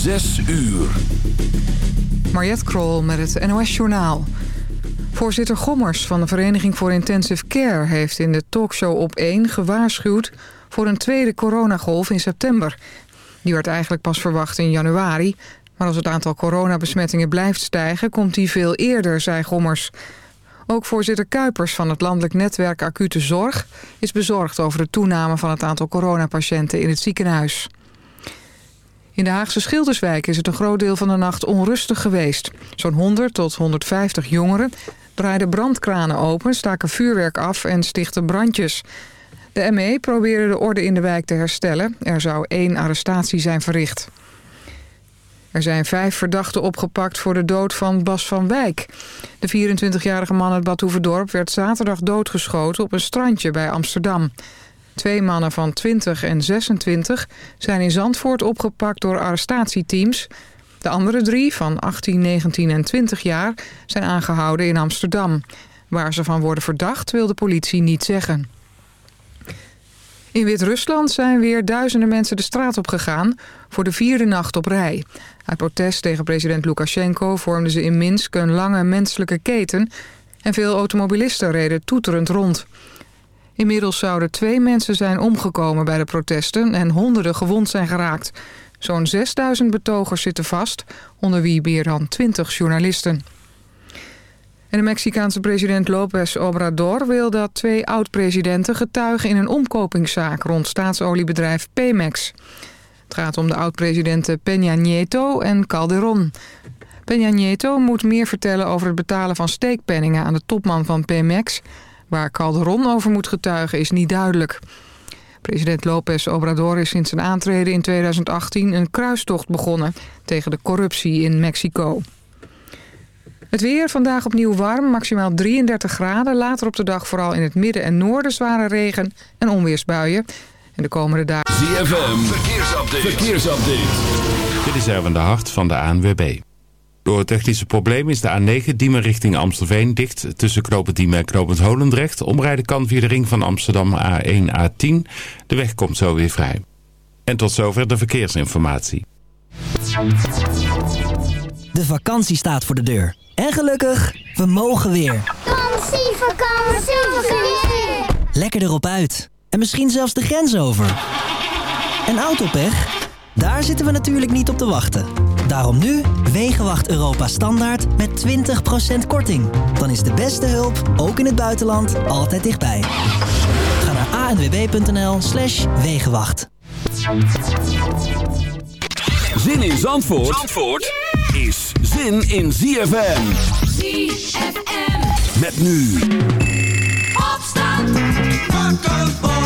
Zes uur. Mariette Krol met het NOS Journaal. Voorzitter Gommers van de Vereniging voor Intensive Care... heeft in de talkshow op 1 gewaarschuwd voor een tweede coronagolf in september. Die werd eigenlijk pas verwacht in januari. Maar als het aantal coronabesmettingen blijft stijgen... komt die veel eerder, zei Gommers. Ook voorzitter Kuipers van het Landelijk Netwerk Acute Zorg... is bezorgd over de toename van het aantal coronapatiënten in het ziekenhuis. In de Haagse Schilderswijk is het een groot deel van de nacht onrustig geweest. Zo'n 100 tot 150 jongeren draaiden brandkranen open, staken vuurwerk af en stichtten brandjes. De ME probeerde de orde in de wijk te herstellen. Er zou één arrestatie zijn verricht. Er zijn vijf verdachten opgepakt voor de dood van Bas van Wijk. De 24-jarige man uit Badhoevedorp werd zaterdag doodgeschoten op een strandje bij Amsterdam. Twee mannen van 20 en 26 zijn in Zandvoort opgepakt door arrestatieteams. De andere drie, van 18, 19 en 20 jaar, zijn aangehouden in Amsterdam. Waar ze van worden verdacht wil de politie niet zeggen. In Wit-Rusland zijn weer duizenden mensen de straat op gegaan voor de vierde nacht op rij. Uit protest tegen president Lukashenko vormden ze in Minsk een lange menselijke keten... en veel automobilisten reden toeterend rond. Inmiddels zouden twee mensen zijn omgekomen bij de protesten... en honderden gewond zijn geraakt. Zo'n 6000 betogers zitten vast, onder wie meer dan 20 journalisten. En de Mexicaanse president López Obrador wil dat twee oud-presidenten getuigen in een omkopingszaak rond staatsoliebedrijf Pemex. Het gaat om de oud-presidenten Peña Nieto en Calderón. Peña Nieto moet meer vertellen over het betalen van steekpenningen aan de topman van Pemex. Waar Calderón over moet getuigen is niet duidelijk. President López Obrador is sinds zijn aantreden in 2018 een kruistocht begonnen tegen de corruptie in Mexico. Het weer vandaag opnieuw warm, maximaal 33 graden. Later op de dag vooral in het midden en noorden zware regen en onweersbuien. En de komende dagen... ZFM, verkeersupdate. verkeersupdate. Dit is Erwin de Hart van de ANWB. Door het technische probleem is de A9 Diemen richting Amstelveen dicht tussen Knopend Diemen en Knopend Holendrecht. Omrijden kan via de ring van Amsterdam A1, A10. De weg komt zo weer vrij. En tot zover de verkeersinformatie. De vakantie staat voor de deur. En gelukkig, we mogen weer. Vakantie, vakantie, weer. Lekker erop uit. En misschien zelfs de grens over. En autopech? Daar zitten we natuurlijk niet op te wachten. Daarom nu Wegenwacht Europa Standaard met 20% korting. Dan is de beste hulp, ook in het buitenland, altijd dichtbij. Ga naar anwb.nl slash Wegenwacht. Zin in Zandvoort, Zandvoort is zin in ZFM. ZFM. Met nu. Opstand. Wakker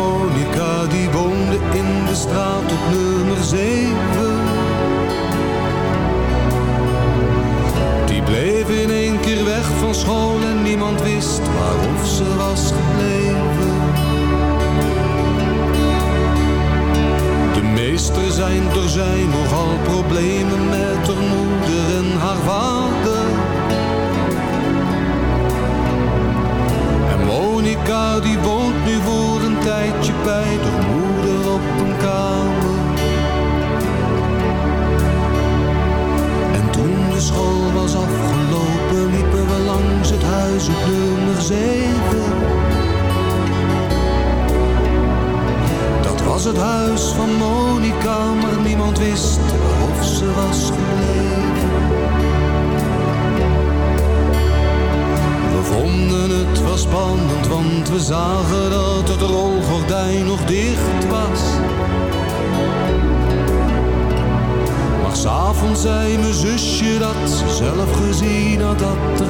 harmonica dat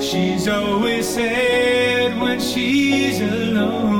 She's always sad when she's alone.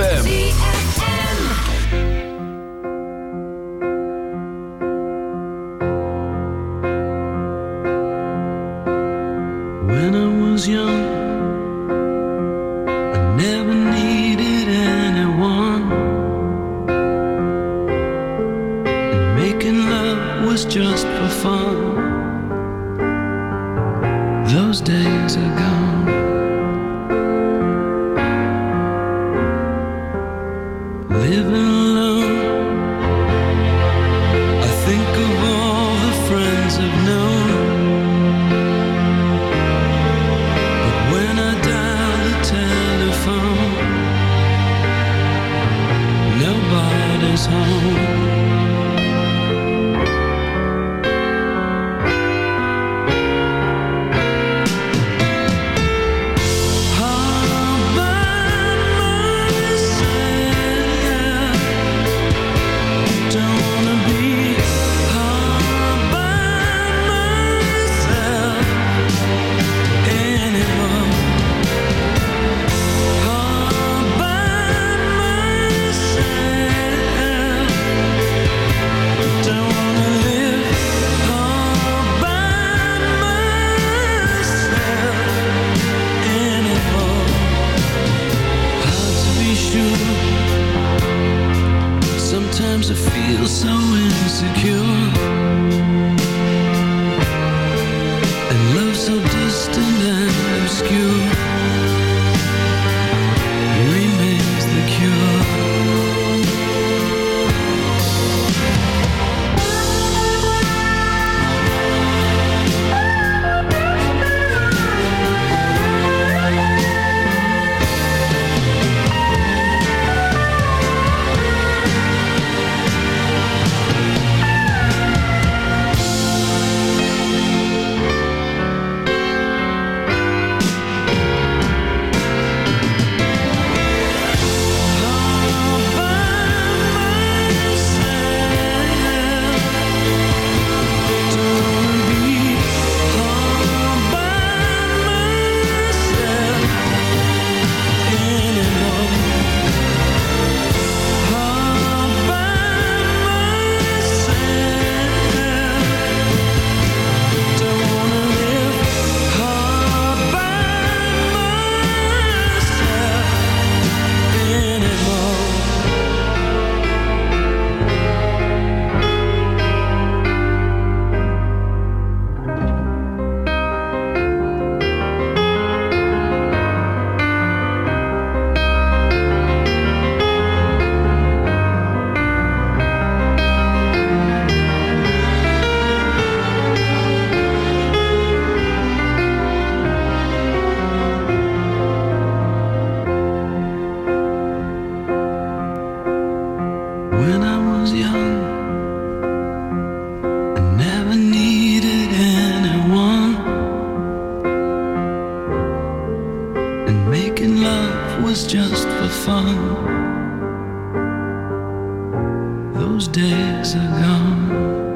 ZFM. feel so insecure. And love so distant and obscure. Making love was just for fun. Those days are gone.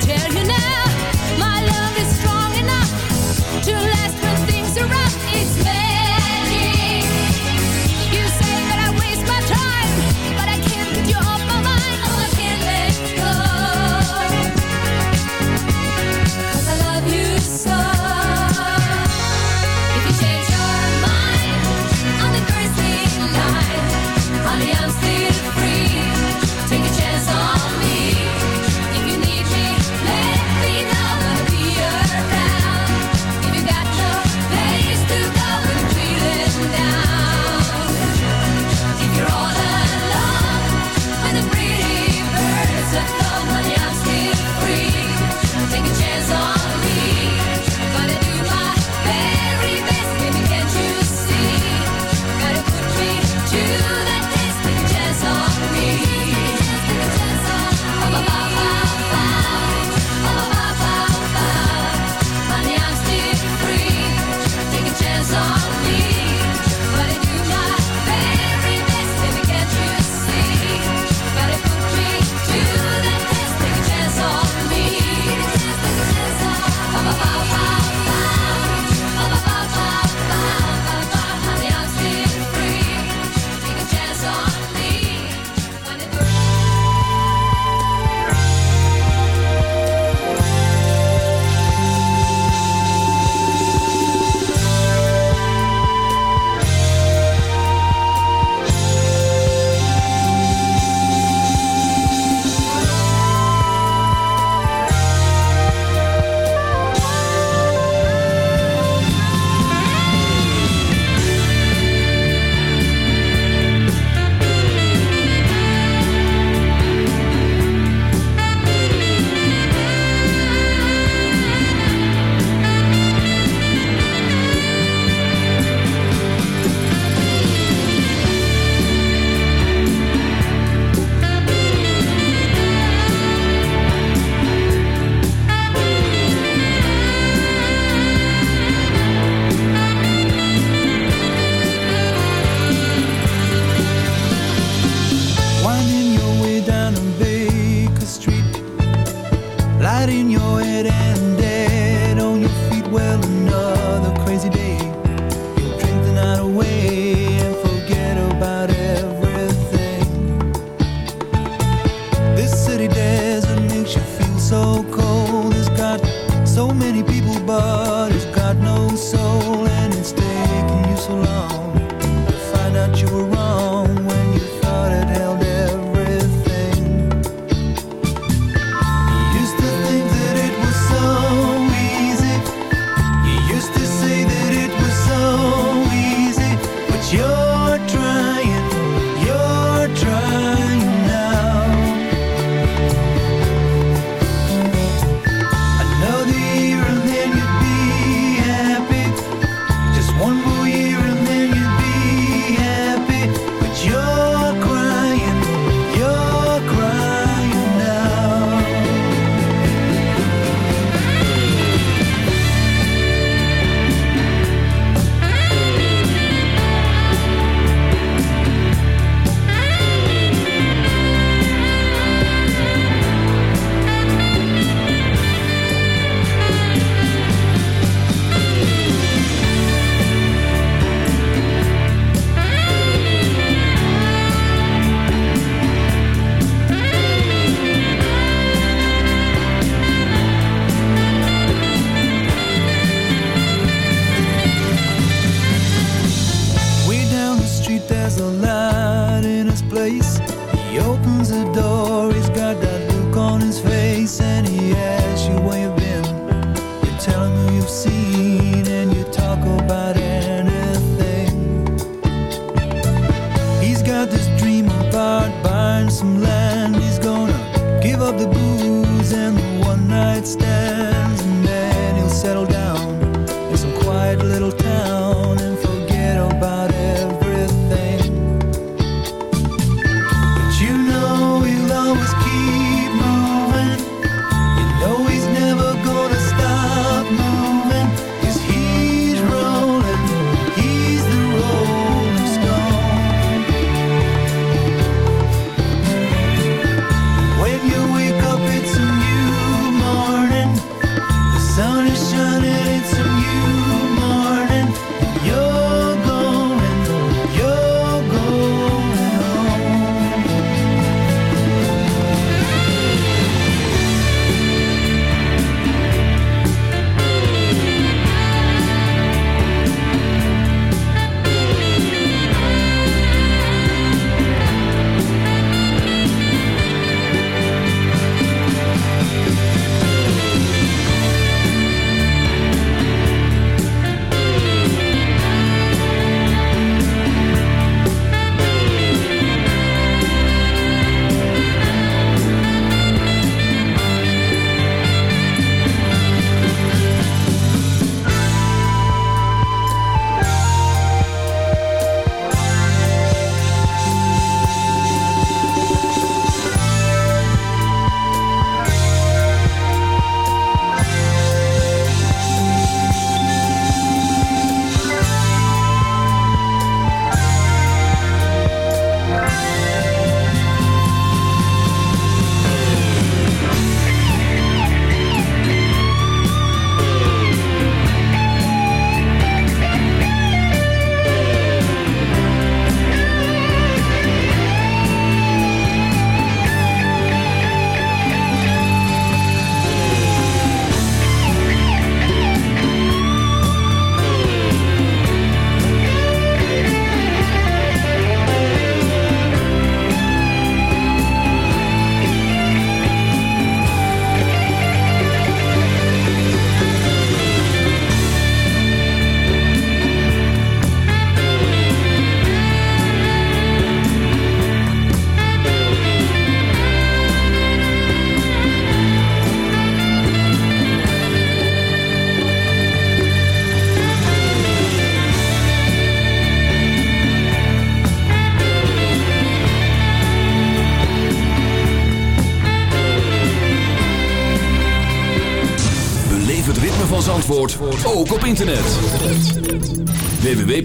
tell you now.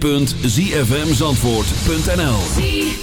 www.zfmzandvoort.nl